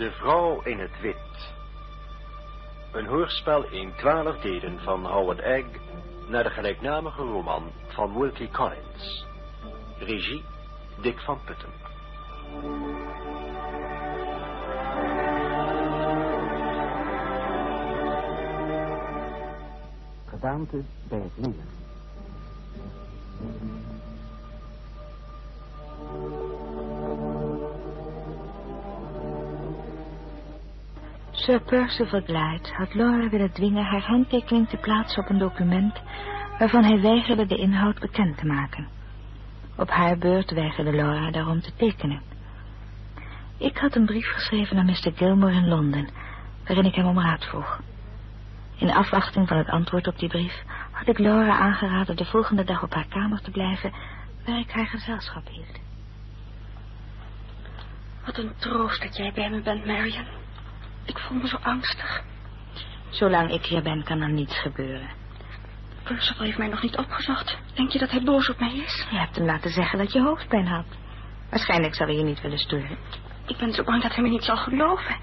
De vrouw in het wit. Een hoorspel in twaalf delen van Howard Egg naar de gelijknamige roman van Wilkie Collins. Regie Dick van Putten. Gedaante bij het meer. Sir Percival Glyde had Laura willen dwingen haar handtekening te plaatsen op een document waarvan hij weigerde de inhoud bekend te maken. Op haar beurt weigerde Laura daarom te tekenen. Ik had een brief geschreven naar Mr. Gilmore in Londen, waarin ik hem om raad vroeg. In afwachting van het antwoord op die brief had ik Laura aangeraden de volgende dag op haar kamer te blijven, waar ik haar gezelschap hield. Wat een troost dat jij bij me bent, Marion. Ik voel me zo angstig. Zolang ik hier ben, kan er niets gebeuren. Percival heeft mij nog niet opgezocht. Denk je dat hij boos op mij is? Je hebt hem laten zeggen dat je hoofdpijn had. Waarschijnlijk zal hij je niet willen sturen. Ik ben zo bang dat hij me niet zal geloven.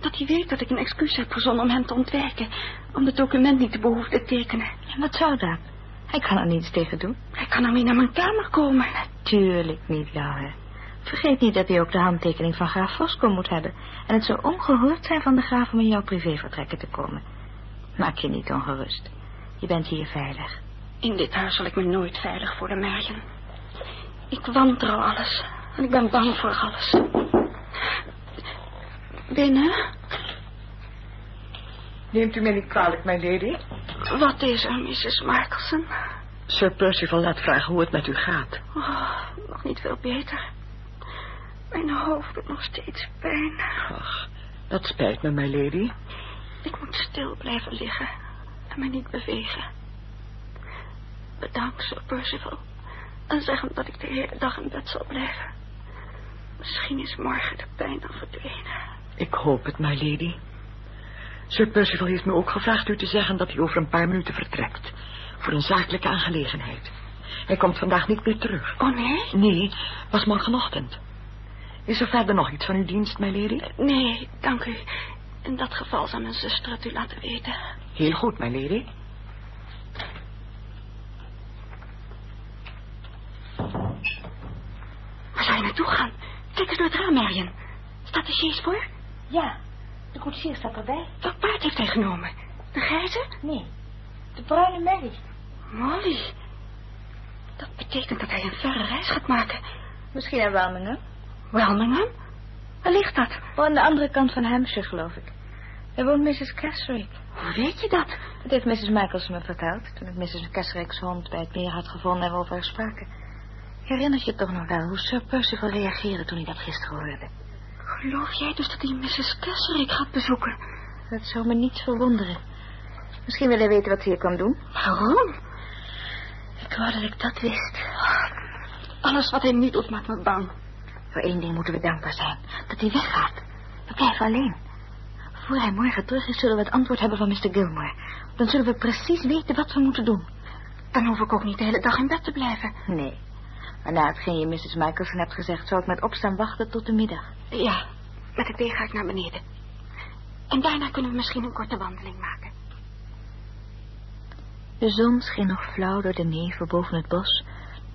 Dat hij weet dat ik een excuus heb verzonnen om hem te ontwijken. Om het document niet te behoeven te tekenen. En wat zou dat? Hij kan er niets tegen doen. Hij kan niet naar mijn kamer komen. Tuurlijk niet, Laura. Vergeet niet dat hij ook de handtekening van graaf Fosco moet hebben. En het zou ongehoord zijn van de graaf om in jouw privévertrekken te komen. Maak je niet ongerust. Je bent hier veilig. In dit huis zal ik me nooit veilig voelen, Marion. Ik wantrouw alles. En ik ben bang voor alles. Binnen? Neemt u mij niet kwalijk, mijn lady? Wat is er, Mrs. Markelson? Sir Percival laat vragen hoe het met u gaat. Oh, nog niet veel beter. Mijn hoofd doet nog steeds pijn. Ach, dat spijt me, mijn lady. Ik moet stil blijven liggen en me niet bewegen. Bedankt, Sir Percival. En zeg hem dat ik de hele dag in bed zal blijven. Misschien is morgen de pijn al verdwenen. Ik hoop het, my lady. Sir Percival heeft me ook gevraagd u te zeggen dat hij over een paar minuten vertrekt. Voor een zakelijke aangelegenheid. Hij komt vandaag niet meer terug. Oh, nee? Nee, was morgenochtend. Is er verder nog iets van uw dienst, my lady? Nee, dank u. In dat geval zal mijn zuster het u laten weten. Heel goed, my lady. Waar zou je naartoe gaan? Kijk eens door het raam, Marion. Staat de chaise voor? Ja, de koetsier staat erbij. Welk paard heeft hij genomen? De grijze? Nee, de bruine Mary. Molly. Dat betekent dat hij een verre reis gaat maken. Misschien naar Welmingham. Welmingham? Waar ligt dat? Oh, aan de andere kant van Hampshire, geloof ik. Daar woont Mrs. Casrick. Hoe weet je dat? Dat heeft Mrs. Michaels me verteld... toen ik Mrs. Casrick's hond bij het meer had gevonden en we over haar spraken. Herinnert je toch nog wel hoe Sir Percival reageerde toen hij dat gisteren hoorde? Geloof jij dus dat hij Mrs. Casrick gaat bezoeken? Dat zou me niet verwonderen. Misschien wil hij weten wat hij hier kwam doen. Waarom? Ik wou dat ik dat wist. Alles wat hij niet doet maakt me bang. Voor één ding moeten we dankbaar zijn. Dat hij weggaat. We blijven alleen. Voor hij morgen terug is, zullen we het antwoord hebben van Mr. Gilmore. Dan zullen we precies weten wat we moeten doen. Dan hoef ik ook niet de hele dag in bed te blijven. Nee. Maar na hetgeen je Mrs. Michelson hebt gezegd... zou ik met opstaan wachten tot de middag. Ja, met de thee ga ik naar beneden. En daarna kunnen we misschien een korte wandeling maken. De zon scheen nog flauw door de nevel boven het bos...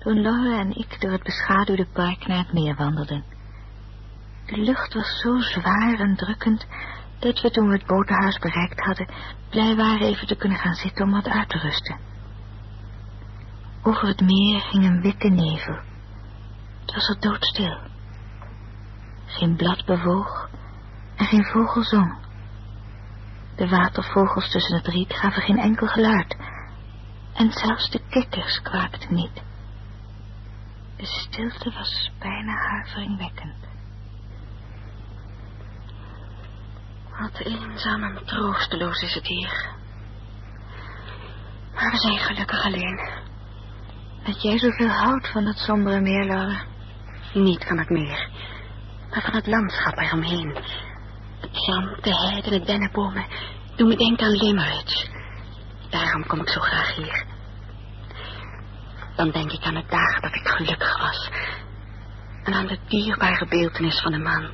toen Laura en ik door het beschaduwde park naar het meer wandelden. De lucht was zo zwaar en drukkend... dat we toen we het boterhuis bereikt hadden... blij waren even te kunnen gaan zitten om wat uit te rusten. Over het meer ging een witte nevel. Het was er doodstil. Geen blad bewoog en geen vogel zong. De watervogels tussen het riet gaven geen enkel geluid. En zelfs de kikkers kwaakten niet. De stilte was bijna huiveringwekkend. Wat eenzaam en troosteloos is het hier. Maar we zijn gelukkig alleen. Dat jij zoveel houdt van dat sombere meer, Laura. Niet van het meer, maar van het landschap eromheen. Het zand, de heide en de dennenbomen doen me denken aan Limerick. Daarom kom ik zo graag hier. Dan denk ik aan de dagen dat ik gelukkig was. En aan de dierbare beeltenis van de man.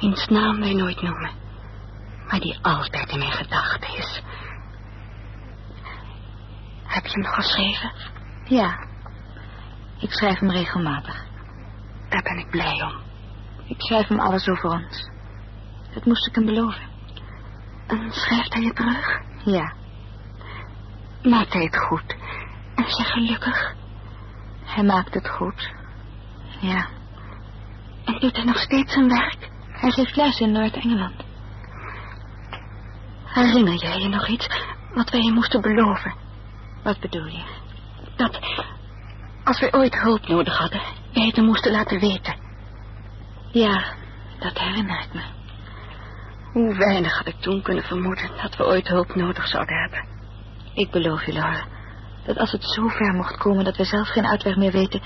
Wiens naam wij nooit noemen. Maar die altijd in mijn gedachten is. Heb je hem nog geschreven? Ja. Ik schrijf hem regelmatig. Daar ben ik blij om. Ik schrijf hem alles over ons. Dat moest ik hem beloven. En schrijft hij je terug? Ja. Maakt hij het goed? En is hij gelukkig? Hij maakt het goed. Ja. En doet hij nog steeds zijn werk? Hij geeft les in Noord-Engeland. Herinner jij je nog iets wat wij je moesten beloven? Wat bedoel je? Dat als we ooit hulp nodig hadden, wij het hem moesten laten weten. Ja, dat herinner ik me. Hoe weinig had ik toen kunnen vermoeden dat we ooit hulp nodig zouden hebben. Ik beloof je, Laura, dat als het zo ver mocht komen dat we zelf geen uitweg meer weten,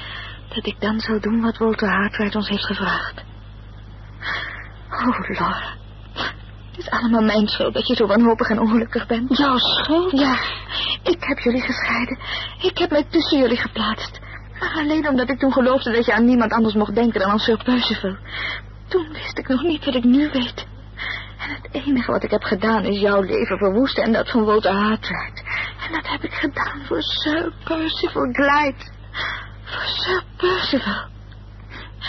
dat ik dan zal doen wat Walter Hartwright ons heeft gevraagd. Oh, Laura. Het is allemaal mijn schuld dat je zo wanhopig en ongelukkig bent. Jouw schuld? Ja, ik heb jullie gescheiden. Ik heb mij tussen jullie geplaatst. Maar alleen omdat ik toen geloofde dat je aan niemand anders mocht denken dan aan Sir Percival. Toen wist ik nog niet wat ik nu weet. En het enige wat ik heb gedaan is jouw leven verwoesten en dat van Walter Hartwright. En dat heb ik gedaan voor Sir Percival Glyde. Voor Sir Percival.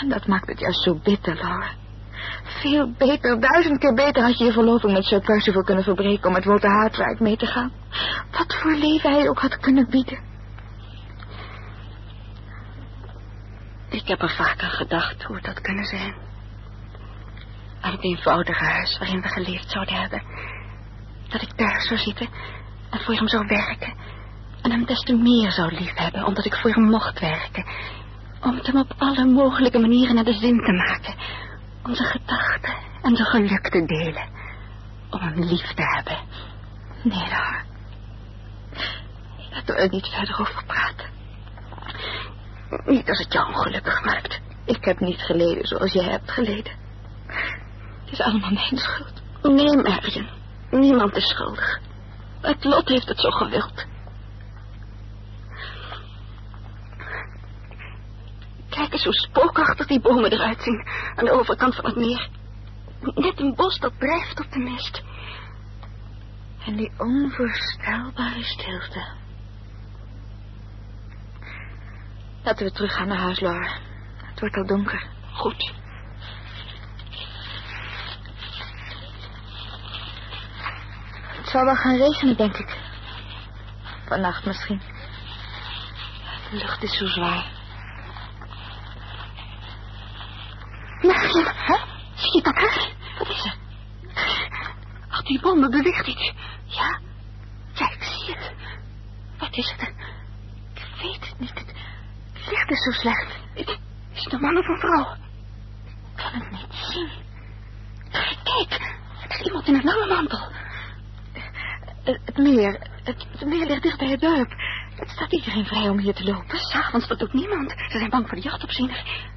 En dat maakt het juist zo bitter, Laura. Veel beter, duizend keer beter had je je verloving met Sir Percival kunnen verbreken om met Walter Hartwright mee te gaan. Wat voor leven hij ook had kunnen bieden. Ik heb er vaak aan gedacht hoe het had kunnen zijn. Aan het eenvoudige huis waarin we geleefd zouden hebben. Dat ik thuis zou zitten en voor hem zou werken. En hem des te meer zou liefhebben, omdat ik voor hem mocht werken. Om het hem op alle mogelijke manieren naar de zin te maken. Om zijn gedachten en zijn geluk te delen. Om hem lief te hebben. Nee, Laura. Laten we er niet verder over praten. Niet als het jou ongelukkig maakt. Ik heb niet geleden zoals jij hebt geleden. Het is allemaal mijn schuld. Nee, Marion. Niemand is schuldig. Het lot heeft het zo gewild. Kijk eens hoe spookachtig die bomen eruit zien aan de overkant van het meer. Net een bos dat drijft op de mist. En die onvoorstelbare stilte. Laten we teruggaan naar huis, Laura. Het wordt al donker. Goed. Het zal wel gaan regenen, denk ik. Vannacht misschien. De lucht is zo zwaar. Marion, hè? Zie je dat, hè? Wat is er? Ach, die bomen beweegt iets. Ja? Ja, ik zie het. Wat is het? Ik weet het niet. Het licht is zo slecht. Is het een man of een vrouw? Ik kan het niet zien. Kijk, het is iemand in een lange mantel. Het, het meer, het, het meer ligt dicht bij het dorp. Het staat iedereen vrij om hier te lopen. S'avonds, dat doet niemand. Ze zijn bang voor de jachtopziener.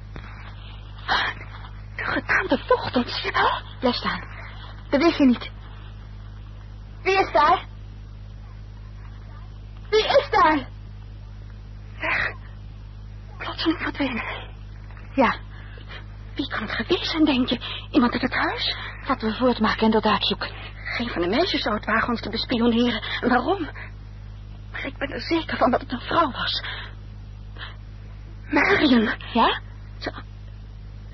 De getaande vocht, zie je wel? Blijf staan. Beweeg je niet. Wie is daar? Wie is daar? Weg. Plotseling verdwenen. Ja, Wie kan het geweest zijn, denk je? Iemand uit het huis? laten we voortmaken en inderdaad zoeken. Geen van de meisjes zou het wagen ons te bespioneren. En waarom? Maar ik ben er zeker van dat het een vrouw was. Marion. Ja? Zou,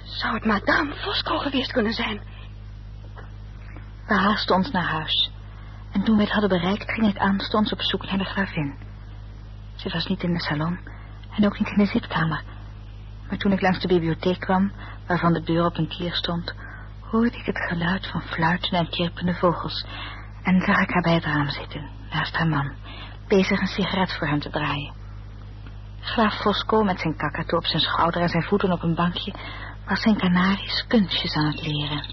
zou het madame Fosco geweest kunnen zijn? We haasten ons naar huis. En toen we het hadden bereikt, ging ik aanstonds op zoek naar de gravin. Ze was niet in de salon en ook niet in de zitkamer. Maar toen ik langs de bibliotheek kwam, waarvan de deur op een kier stond, hoorde ik het geluid van fluiten en chirpende vogels en zag ik haar bij het raam zitten, naast haar man, bezig een sigaret voor hem te draaien. Graaf Fosco met zijn kakatoe op zijn schouder en zijn voeten op een bankje was zijn kanaries kunstjes aan het leren.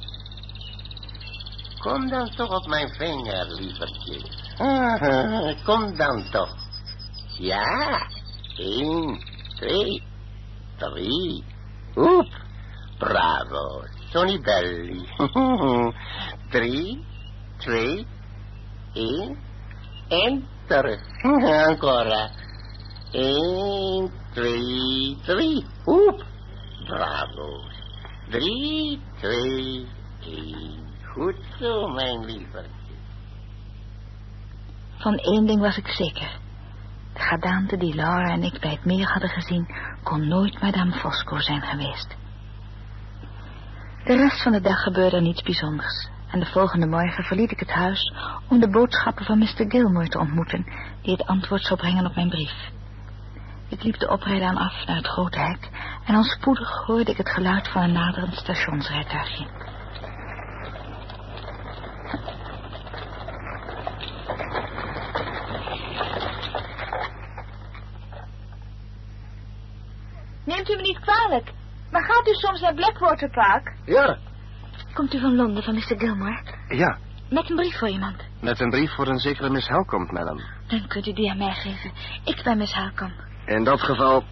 Kom dan toch op mijn vinger, lievertje. Ah, Kom dan toch. Ja, één, twee, drie. Oep, bravo, Sonny Belly. drie, twee, één, en terug. Ancora. Eén, twee, drie. Oep, bravo. Drie, twee, Eén. Goed zo, mijn lievertje. Van één ding was ik zeker. De gedaante die Laura en ik bij het meer hadden gezien... kon nooit Madame Fosco zijn geweest. De rest van de dag gebeurde er niets bijzonders. En de volgende morgen verliet ik het huis... om de boodschappen van Mr. Gilmore te ontmoeten... die het antwoord zou brengen op mijn brief. Ik liep de oprijlaan af naar het grote hek... en al spoedig hoorde ik het geluid van een naderend stationsrijtuigje. Neemt u me niet kwalijk, maar gaat u soms naar Blackwater Park? Ja, Komt u van Londen, van Mr. Gilmore? ja. Met een brief voor iemand. Met een brief voor een zekere Miss Helcomb, madam. Dan kunt u die aan mij geven. Ik ben Miss Halcombe. In dat geval...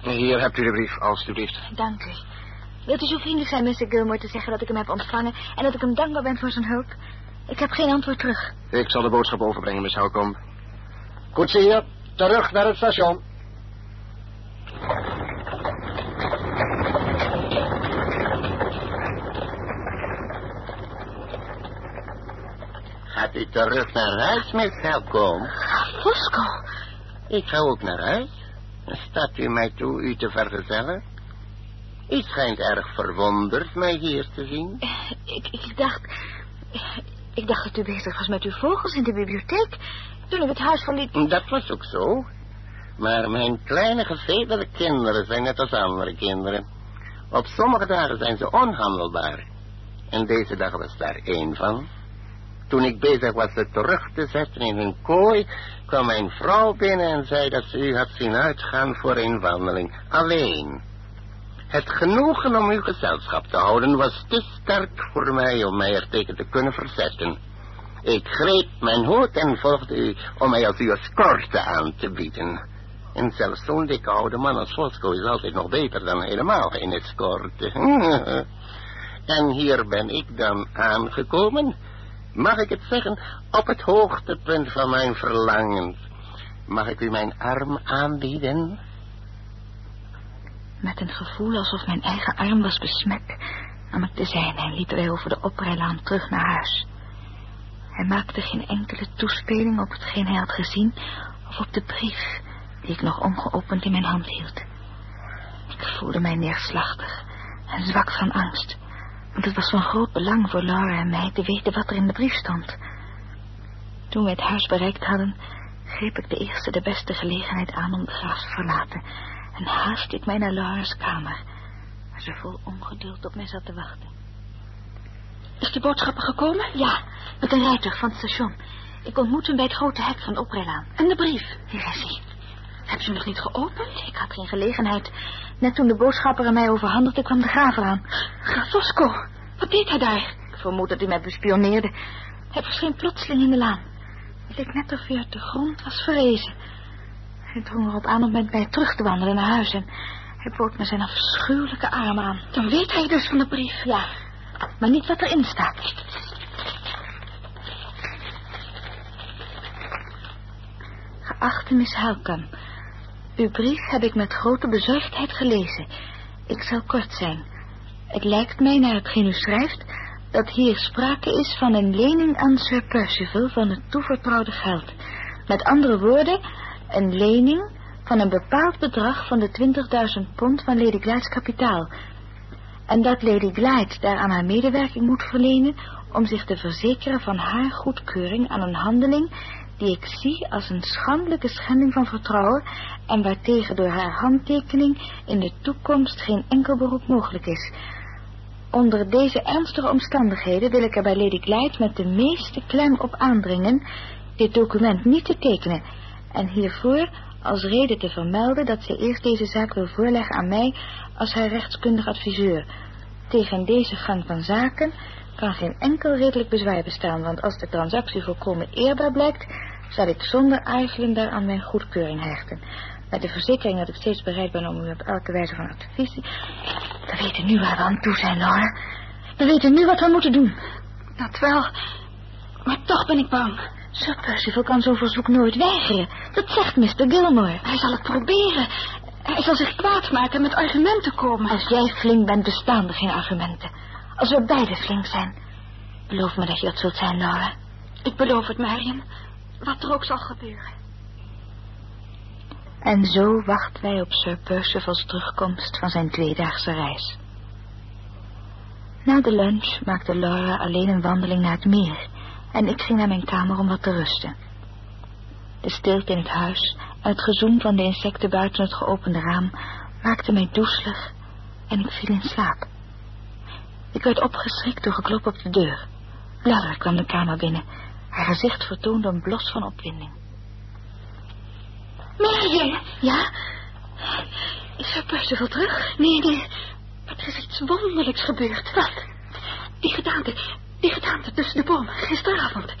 Hier hebt u de brief, alstublieft. Dank u. Wilt u zo vriendelijk zijn, Mr. Gilmore, te zeggen dat ik hem heb ontvangen... en dat ik hem dankbaar ben voor zijn hulp? Ik heb geen antwoord terug. Ik zal de boodschap overbrengen, Miss Helcomb. Koetsier, terug naar het station. Gaat u terug naar huis, Miss Helcom? Fosco, Ik ga ook naar huis. Staat u mij toe u te vergezellen? U schijnt erg verwonderd mij hier te zien. ik, ik dacht... Ik dacht dat u bezig was met uw vogels in de bibliotheek... toen ik het huis verliet. Dat was ook zo. Maar mijn kleine gevederde kinderen zijn net als andere kinderen. Op sommige dagen zijn ze onhandelbaar. En deze dag was daar één van. Toen ik bezig was ze terug te zetten in hun kooi, kwam mijn vrouw binnen en zei dat ze u had zien uitgaan voor een wandeling. Alleen. Het genoegen om uw gezelschap te houden was te sterk voor mij om mij er tegen te kunnen verzetten. Ik greep mijn hoed en volgde u om mij als uw escorte aan te bieden. En zelfs zo'n dikke oude man als Fosco is altijd nog beter dan helemaal geen escorte. en hier ben ik dan aangekomen, mag ik het zeggen, op het hoogtepunt van mijn verlangens. Mag ik u mijn arm aanbieden? Met een gevoel alsof mijn eigen arm was besmet... nam ik de zijne en liepen wij over de oprijlaan terug naar huis. Hij maakte geen enkele toespeling op hetgeen hij had gezien... of op de brief die ik nog ongeopend in mijn hand hield. Ik voelde mij neerslachtig en zwak van angst... want het was van groot belang voor Laura en mij te weten wat er in de brief stond. Toen we het huis bereikt hadden... greep ik de eerste de beste gelegenheid aan om de graaf te verlaten... en haastte ik mij naar Laura's kamer... waar ze vol ongeduld op mij zat te wachten. Is de boodschapper gekomen? Ja, met een rijtuig van het station. Ik ontmoet hem bij het grote hek van oprijlaan. En de brief? Hier is hij. Heb je hem nog niet geopend? Ik had geen gelegenheid. Net toen de boodschapper aan mij overhandigde, kwam de graaf eraan. Graaf Fosco, wat deed hij daar? Ik vermoed dat hij mij bespioneerde. Hij verscheen plotseling in de laan. Het leek net of hij uit de grond was verrezen. Hij drong erop aan om met mij terug te wandelen naar huis en hij bood me zijn afschuwelijke arm aan. Dan weet hij dus van de brief? Ja, maar niet wat erin staat. Geachte Miss Halcombe, uw brief heb ik met grote bezorgdheid gelezen. Ik zal kort zijn. Het lijkt mij, naar hetgeen u schrijft, dat hier sprake is van een lening aan Sir Percival van het toevertrouwde geld. Met andere woorden, een lening van een bepaald bedrag van de 20.000 pond van Lady Glyde's kapitaal. En dat Lady Glyde daaraan haar medewerking moet verlenen om zich te verzekeren van haar goedkeuring aan een handeling die ik zie als een schandelijke schending van vertrouwen en waartegen door haar handtekening in de toekomst geen enkel beroep mogelijk is. Onder deze ernstige omstandigheden wil ik er bij Lady Glyde met de meeste klem op aandringen dit document niet te tekenen en hiervoor als reden te vermelden dat zij eerst deze zaak wil voorleggen aan mij als haar rechtskundig adviseur. Tegen deze gang van zaken kan geen enkel redelijk bezwaar bestaan, want als de transactie volkomen eerbaar blijkt, zal ik zonder aarzelen daaraan mijn goedkeuring hechten. Met de verzekering dat ik steeds bereid ben om u op elke wijze van advies... We weten nu waar we aan toe zijn, Laura. We weten nu wat we moeten doen. Dat wel, maar toch ben ik bang. Sir Percival kan zo'n verzoek nooit weigeren. Dat zegt Mr. Gilmore. Hij zal het proberen. Hij zal zich kwaad maken en met argumenten komen. Als jij flink bent, bestaan er geen argumenten. Als we beiden flink zijn. Beloof me dat je dat zult zijn, Laura. Ik beloof het, Marion. Wat er ook zal gebeuren. En zo wachten wij op Sir Percival's terugkomst van zijn tweedaagse reis. Na de lunch maakte Laura alleen een wandeling naar het meer en ik ging naar mijn kamer om wat te rusten. De stilte in het huis en het gezoem van de insecten buiten het geopende raam maakte mij doezelig en ik viel in slaap. Ik werd opgeschrikt door geklop op de deur. Laura kwam de kamer binnen. Haar gezicht vertoonde een blos van opwinding. Marion! Ja? Is Sir Percival terug? Nee, nee. Er is iets wonderlijks gebeurd. Wat? Die gedaante, die gedaante tussen de bomen, gisteravond.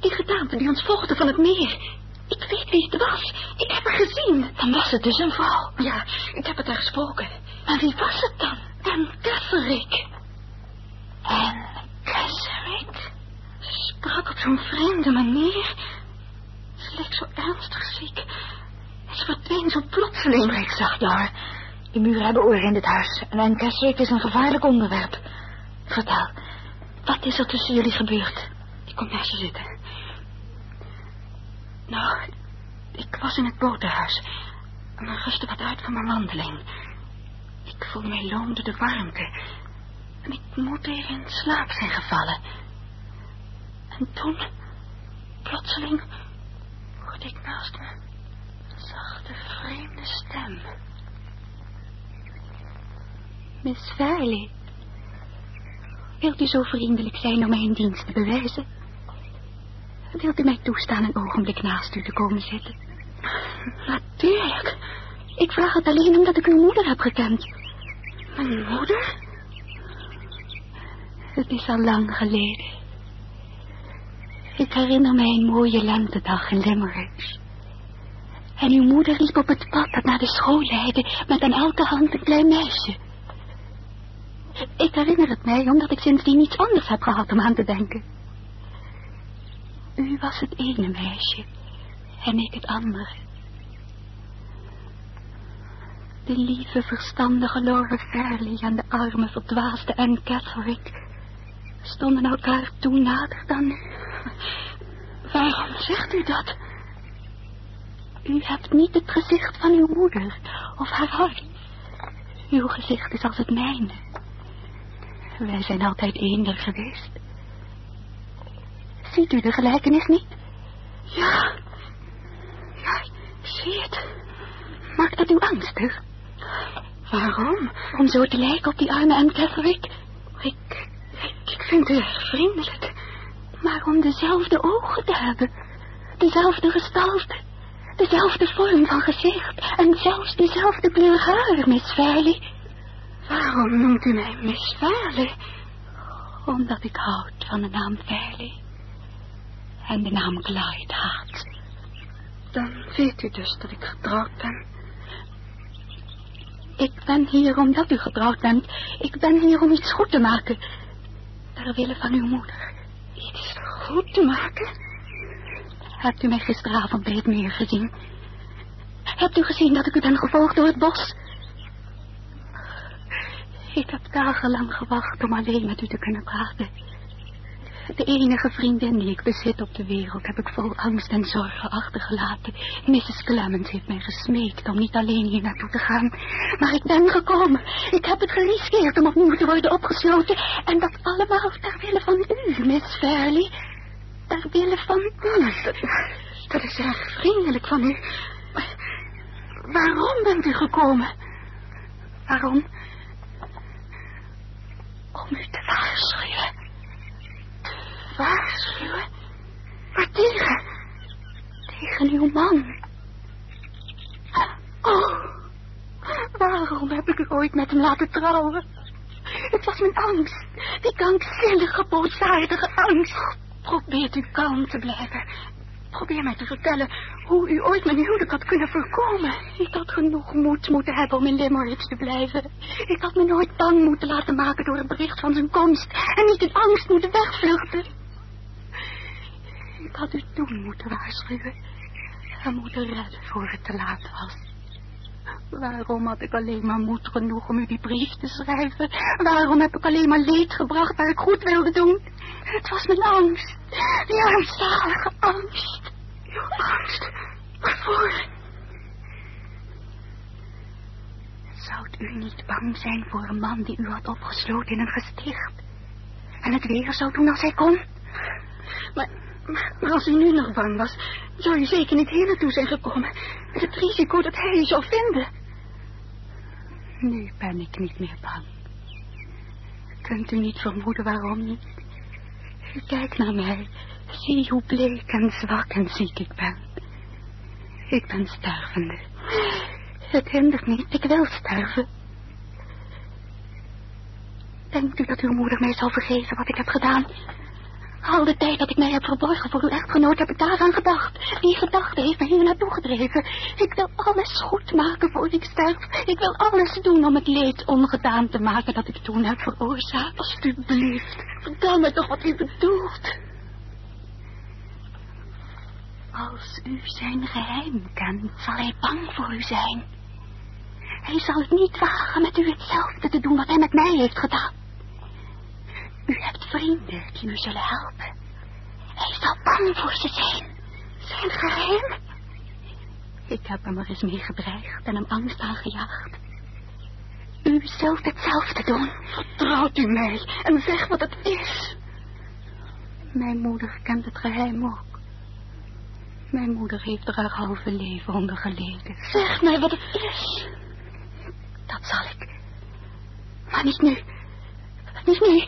Die gedaante die ons volgde van het meer. Ik weet wie het was. Ik heb haar gezien. Dan was het dus een vrouw. Ja, ik heb het haar gesproken. Maar wie was het dan? En Catherick. En Catherick? Sprak op zo'n vreemde manier. Ze leek zo ernstig ziek. En ze verdween zo plotseling. Ik zag daar. De muren hebben oren in dit huis. En Anne Catherick is een gevaarlijk onderwerp. Vertel, wat is er tussen jullie gebeurd? Ik kom naast je zitten. Nou, ik was in het boterhuis. En dan rustte wat uit van mijn wandeling. Ik voelde mij loom door de warmte. En ik moet even in slaap zijn gevallen. En toen, plotseling, hoorde ik naast me een zachte, vreemde stem. Miss Farley, wilt u zo vriendelijk zijn om mij een dienst te bewijzen? Wilt u mij toestaan een ogenblik naast u te komen zitten? Natuurlijk. Ik vraag het alleen omdat ik uw moeder heb gekend. Mijn moeder? Het is al lang geleden. Ik herinner mij een mooie lentedag in Limerick. En uw moeder liep op het pad dat naar de school leidde met aan elke hand een klein meisje. Ik herinner het mij omdat ik sindsdien niets anders heb gehad om aan te denken. U was het ene meisje en ik het andere. De lieve, verstandige Laura Fairley en de arme, verdwaasde Anne Catherick stonden elkaar toe nader dan. Waarom zegt u dat? U hebt niet het gezicht van uw moeder of haar hart. Uw gezicht is als het mijne. Wij zijn altijd eender geweest. Ziet u de gelijkenis niet? Ja. Ja, zie het. Maakt dat u angstig? Waarom? Om zo te lijken op die arme Anne Catherick? Ik, ik, ik vind u vriendelijk. Maar om dezelfde ogen te hebben. Dezelfde gestalte. Dezelfde vorm van gezicht. En zelfs dezelfde kleur haar, Miss Fairley. Waarom noemt u mij Miss Fairley? Omdat ik houd van de naam Fairley. En de naam Clyde haat. Dan weet u dus dat ik getrouwd ben. Ik ben hier omdat u getrouwd bent. Ik ben hier om iets goed te maken. Ter wille van uw moeder. Iets goed te maken? Hebt u mij gisteravond bij het meer gezien? Hebt u gezien dat ik u ben gevolgd door het bos? Ik heb dagenlang gewacht om alleen met u te kunnen praten. De enige vriendin die ik bezit op de wereld heb ik vol angst en zorgen achtergelaten. Mrs. Clement heeft mij gesmeekt om niet alleen hier naartoe te gaan. Maar ik ben gekomen. Ik heb het geriskeerd om opnieuw te worden opgesloten. En dat allemaal ter wille van u, Miss Fairley. Ter wille van. Dat, is erg vriendelijk van u. Maar waarom bent u gekomen? Waarom? Om u te waarschuwen. Waarschuwen? Waartegen? Tegen uw man. Oh, waarom heb ik u ooit met hem laten trouwen? Het was mijn angst. Die krankzinnige, boosaardige angst. Probeert u kalm te blijven. Probeer mij te vertellen hoe u ooit mijn huwelijk had kunnen voorkomen. Ik had genoeg moed moeten hebben om in Limerick te blijven. Ik had me nooit bang moeten laten maken door het bericht van zijn komst. En niet in angst moeten wegvluchten. Ik had u toen moeten waarschuwen. En moeten redden voor het te laat was. Waarom had ik alleen maar moed genoeg om u die brief te schrijven? Waarom heb ik alleen maar leed gebracht waar ik goed wilde doen? Het was mijn angst. Die armzalige angst. Uw angst? Waarvoor? Zou u niet bang zijn voor een man die u had opgesloten in een gesticht? En het weer zou doen als hij kon? Maar, maar, als u nu nog bang was, zou u zeker niet hier naartoe zijn gekomen. Met het risico dat hij u zou vinden. Nu ben ik niet meer bang. Kunt u niet vermoeden waarom niet? Kijk naar mij. Zie hoe bleek en zwak en ziek ik ben. Ik ben stervende. Het hindert niet, ik wil sterven. Denkt u dat uw moeder mij zal vergeven wat ik heb gedaan? Al de tijd dat ik mij heb verborgen voor uw echtgenoot heb ik daaraan gedacht. Die gedachte heeft mij hier naartoe gedreven. Ik wil alles goed maken voor ik sterf. Ik wil alles doen om het leed ongedaan te maken dat ik toen heb veroorzaakt. Alsjeblieft, vertel me toch wat u bedoelt. Als u zijn geheim kent, zal hij bang voor u zijn. Hij zal het niet wagen met u hetzelfde te doen wat hij met mij heeft gedaan. U hebt vrienden die u zullen helpen. Hij zal bang voor ze zijn. Zijn geheim. Ik heb hem er eens mee gedreigd en hem angst aangejaagd. U zult hetzelfde doen. Vertrouwt u mij en zeg wat het is. Mijn moeder kent het geheim ook. Mijn moeder heeft er haar halve leven onder geleden. Zeg mij wat het is. Dat zal ik. Maar niet nu. Niet nu.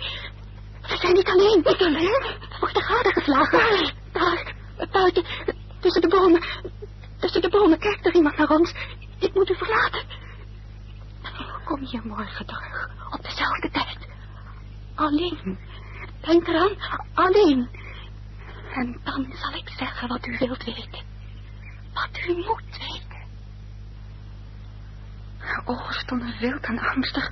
We zijn niet alleen. Niet alleen? Wordt de garde geslagen. Daar, buiten, tussen de bomen. Tussen de bomen kijkt er iemand naar ons. Ik moet u verlaten. Kom hier morgen terug. Op dezelfde tijd. Alleen. Denk eraan. Alleen. En dan zal ik zeggen wat u wilt weten. Wat u moet weten. Haar ogen stonden wild en angstig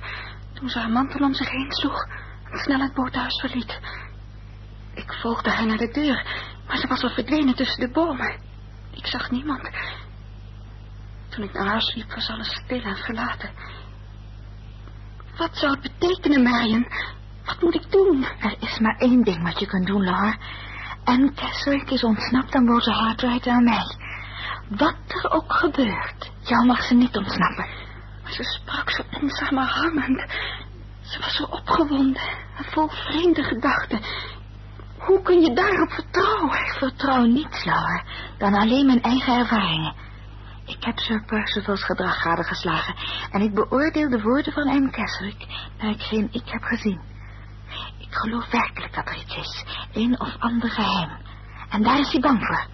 toen ze haar mantel om zich heen sloeg snel het boothuis verliet. Ik volgde haar naar de deur, maar ze was al verdwenen tussen de bomen. Ik zag niemand. Toen ik naar huis liep, was alles stil en verlaten. Wat zou het betekenen, Marion? Wat moet ik doen? Er is maar één ding wat je kunt doen, Laura. En Keswick is ontsnapt aan boze Hartright aan mij. Wat er ook gebeurt, jou mag ze niet ontsnappen. Maar ze sprak zo onzamenhangend. Ze was zo opgewonden en vol vreemde gedachten. Hoe kun je daarop vertrouwen? Ik vertrouw niets, Laura, dan alleen mijn eigen ervaringen. Ik heb Sir Percival's gedrag gadegeslagen en ik beoordeel de woorden van M. Keswick naar hetgeen ik heb gezien. Ik geloof werkelijk dat er iets is, een of ander geheim. En daar is hij bang voor.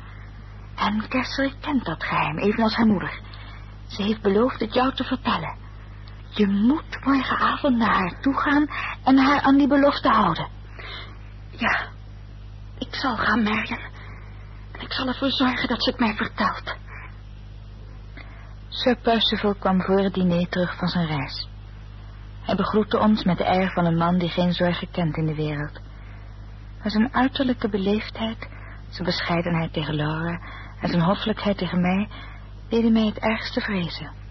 En Keswick kent dat geheim, evenals haar moeder. Ze heeft beloofd het jou te vertellen. Je moet morgenavond naar haar toe gaan en haar aan die belofte houden. Ja, ik zal gaan, Marion. En ik zal ervoor zorgen dat ze het mij vertelt. Sir Percival kwam voor het diner terug van zijn reis. Hij begroette ons met de air van een man die geen zorgen kent in de wereld. Maar zijn uiterlijke beleefdheid, zijn bescheidenheid tegen Laura en zijn hoffelijkheid tegen mij deden mij het ergste vrezen.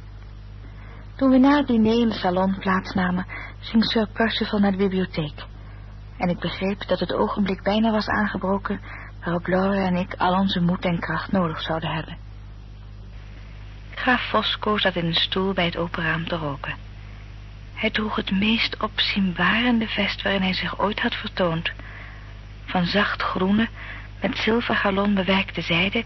Toen we na het diner in de salon plaatsnamen, ging Sir Percival naar de bibliotheek. En ik begreep dat het ogenblik bijna was aangebroken waarop Laura en ik al onze moed en kracht nodig zouden hebben. Graaf Fosco zat in een stoel bij het open raam te roken. Hij droeg het meest opzienbarende vest waarin hij zich ooit had vertoond. Van zacht groene, met zilvergalon bewerkte zijde,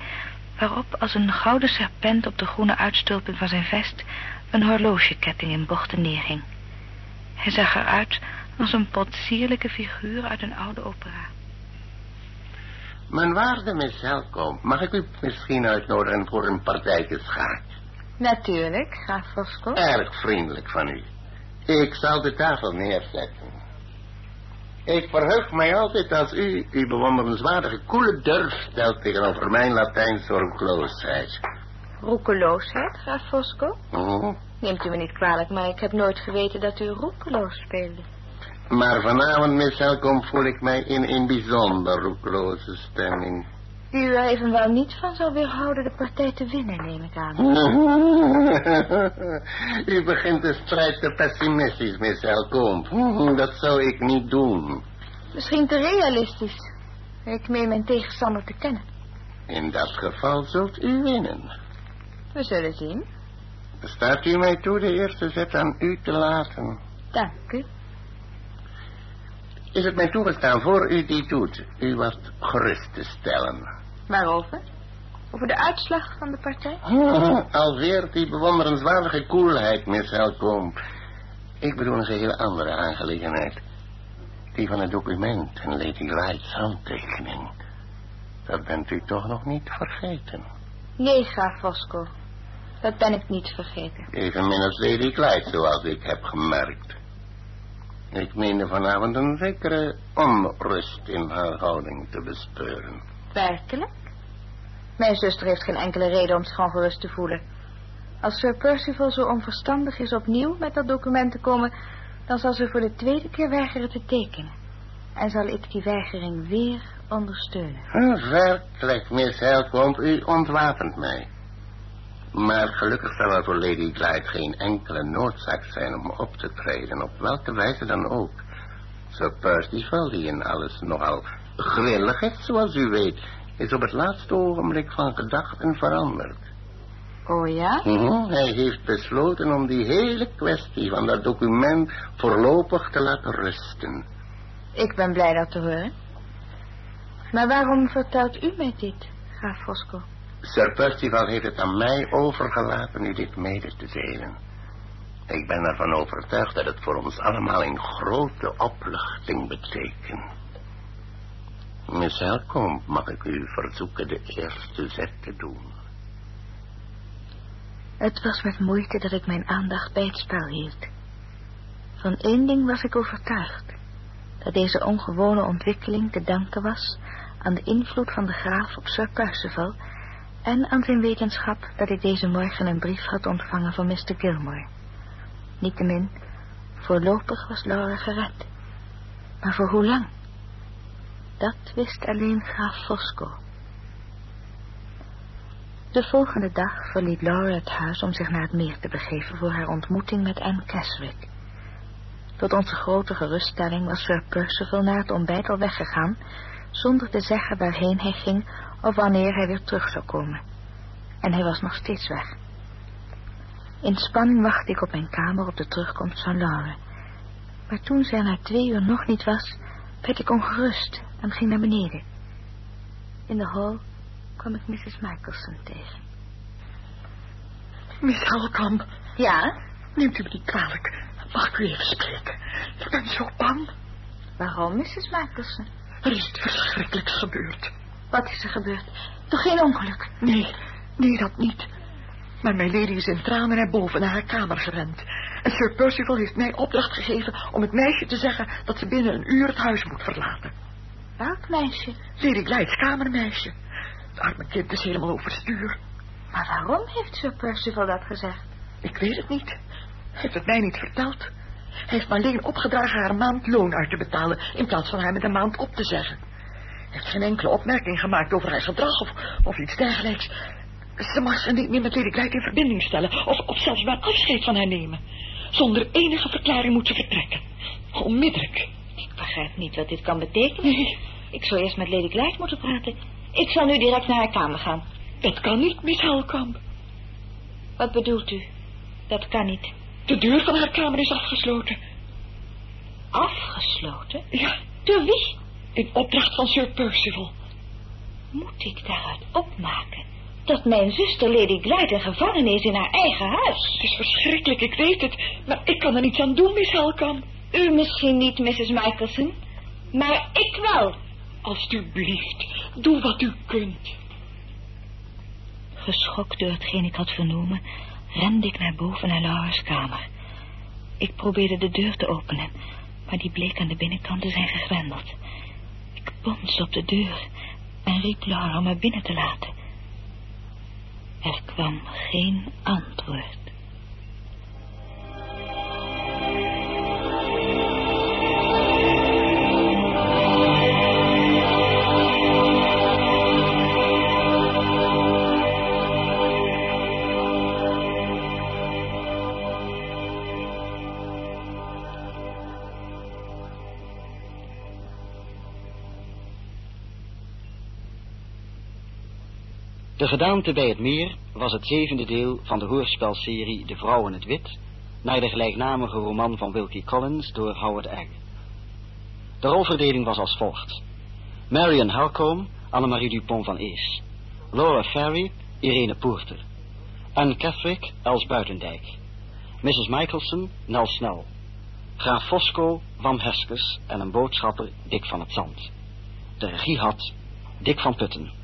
waarop als een gouden serpent op de groene uitstulping van zijn vest een horlogeketting in bochten neerhing. Hij zag eruit als een potsierlijke figuur uit een oude opera. Mijn waarde Miss Helcom, mag ik u misschien uitnodigen voor een partijtje schaak? Natuurlijk, graaf Fosco. Erg vriendelijk van u. Ik zal de tafel neerzetten. Ik verheug mij altijd als u uw bewonderenswaardige koele durf stelt tegenover mijn Latijnse roekeloosheid. Roekeloosheid, graaf Fosco? Oh, Neemt u me niet kwalijk, maar ik heb nooit geweten dat u roekeloos speelde. Maar vanavond, Miss Helcom, voel ik mij in een bijzonder roekeloze stemming. u er evenwel niet van zal weerhouden de partij te winnen, neem ik aan. U begint de strijd te pessimistisch, Miss Elkomp. Dat zou ik niet doen. Misschien te realistisch. Ik meen mijn tegenstander te kennen. In dat geval zult u winnen. We zullen zien. Staat u mij toe de eerste zet aan u te laten? Dank u. Is het mij toegestaan voor u die doet, u wat gerust te stellen? Waarover? Over de uitslag van de partij? Alweer die bewonderenswaardige koelheid, Miss Helcomb. Ik bedoel een geheel andere aangelegenheid. Die van het document en Lady Light's handtekening. Dat bent u toch nog niet vergeten? Nee, graaf Fosco. Dat ben ik niet vergeten. Evenmin als Lady Clyde, zoals ik heb gemerkt. Ik meende vanavond een zekere onrust in haar houding te bespeuren. Werkelijk? Mijn zuster heeft geen enkele reden om zich ongerust te voelen. Als Sir Percival zo onverstandig is opnieuw met dat document te komen... dan zal ze voor de tweede keer weigeren te tekenen. En zal ik die weigering weer ondersteunen. Werkelijk, Miss Helcomb, u ontwapent mij. Maar gelukkig zal er voor Lady Glyde geen enkele noodzaak zijn om op te treden, op welke wijze dan ook. Sir Percival, die in alles nogal grillig is, zoals u weet, is op het laatste ogenblik van gedachten veranderd. Oh ja? Mhm, Hij heeft besloten om die hele kwestie van dat document voorlopig te laten rusten. Ik ben blij dat te horen. Maar waarom vertelt u mij dit, graaf Fosco? Sir Percival heeft het aan mij overgelaten u dit mede te delen. Ik ben ervan overtuigd dat het voor ons allemaal een grote opluchting betekent. Miss Helcomb, mag ik u verzoeken de eerste zet te doen? Het was met moeite dat ik mijn aandacht bij het spel hield. Van één ding was ik overtuigd. Dat deze ongewone ontwikkeling te danken was aan de invloed van de graaf op Sir Percival en aan zijn wetenschap dat ik deze morgen een brief had ontvangen van Mr. Gilmore. Niettemin, voorlopig was Laura gered. Maar voor hoe lang? Dat wist alleen graaf Fosco. De volgende dag verliet Laura het huis om zich naar het meer te begeven voor haar ontmoeting met Anne Keswick. Tot onze grote geruststelling was Sir Percival na het ontbijt al weggegaan, zonder te zeggen waarheen hij ging of wanneer hij weer terug zou komen. En hij was nog steeds weg. In spanning wachtte ik op mijn kamer op de terugkomst van Laura. Maar toen zij na twee uur nog niet was, werd ik ongerust en ging naar beneden. In de hal kwam ik Mrs. Michelson tegen. Miss Helkamp, Ja? neemt u me niet kwalijk. Mag ik u even spreken? Ik ben zo bang. Waarom, Mrs. Michelson? Er is iets verschrikkelijks gebeurd. Wat is er gebeurd? Toch geen ongeluk? Nee, nee, dat niet. Maar mijn lady is in tranen naar boven naar haar kamer gerend. En Sir Percival heeft mij opdracht gegeven om het meisje te zeggen dat ze binnen een uur het huis moet verlaten. Welk meisje? Lady Glyde's kamermeisje. Het arme kind is helemaal overstuur. Maar waarom heeft Sir Percival dat gezegd? Ik weet het niet. Hij heeft het mij niet verteld. Hij heeft me alleen opgedragen haar een maand loon uit te betalen... in plaats van haar met een maand op te zeggen. Heeft geen enkele opmerking gemaakt over haar gedrag of, of iets dergelijks. Ze mag zich niet meer met Lady Glyde in verbinding stellen... Of, of zelfs maar afscheid van haar nemen. Zonder enige verklaring moet ze vertrekken. Onmiddellijk. Ik begrijp niet wat dit kan betekenen. Ik zou eerst met Lady Glyde moeten praten. Ik zal nu direct naar haar kamer gaan. Dat kan niet, Miss Helkamp. Wat bedoelt u? Dat kan niet. De deur van haar kamer is afgesloten. Afgesloten? Ja, Door wie? In opdracht van Sir Percival. Moet ik daaruit opmaken dat mijn zuster Lady Glyde een gevangene is in haar eigen huis? Het is verschrikkelijk, ik weet het. Maar ik kan er niets aan doen, Miss Helkamp. U misschien niet, Mrs. Michelson, maar ik wel. Alsjeblieft, doe wat u kunt. Geschokt door hetgeen ik had vernomen, rende ik naar boven naar Laura's kamer. Ik probeerde de deur te openen, maar die bleek aan de binnenkant te zijn gegrendeld. Ik bonsde op de deur en riep Laura om me binnen te laten. Er kwam geen antwoord. De Gedaante bij het Meer was het zevende deel van de hoorspelserie De Vrouw in het Wit, naar de gelijknamige roman van Wilkie Collins door Howard Egg. De rolverdeling was als volgt. Marion Halcombe, Annemarie Dupont van Ees. Laura Ferry, Irene Poorter. Anne Catherick, Els Buitendijk. Mrs. Michelson, Nel Snel. Graaf Fosco, Wam Heskes en een boodschapper, Dick van het Zand. De regie had Dick van Putten.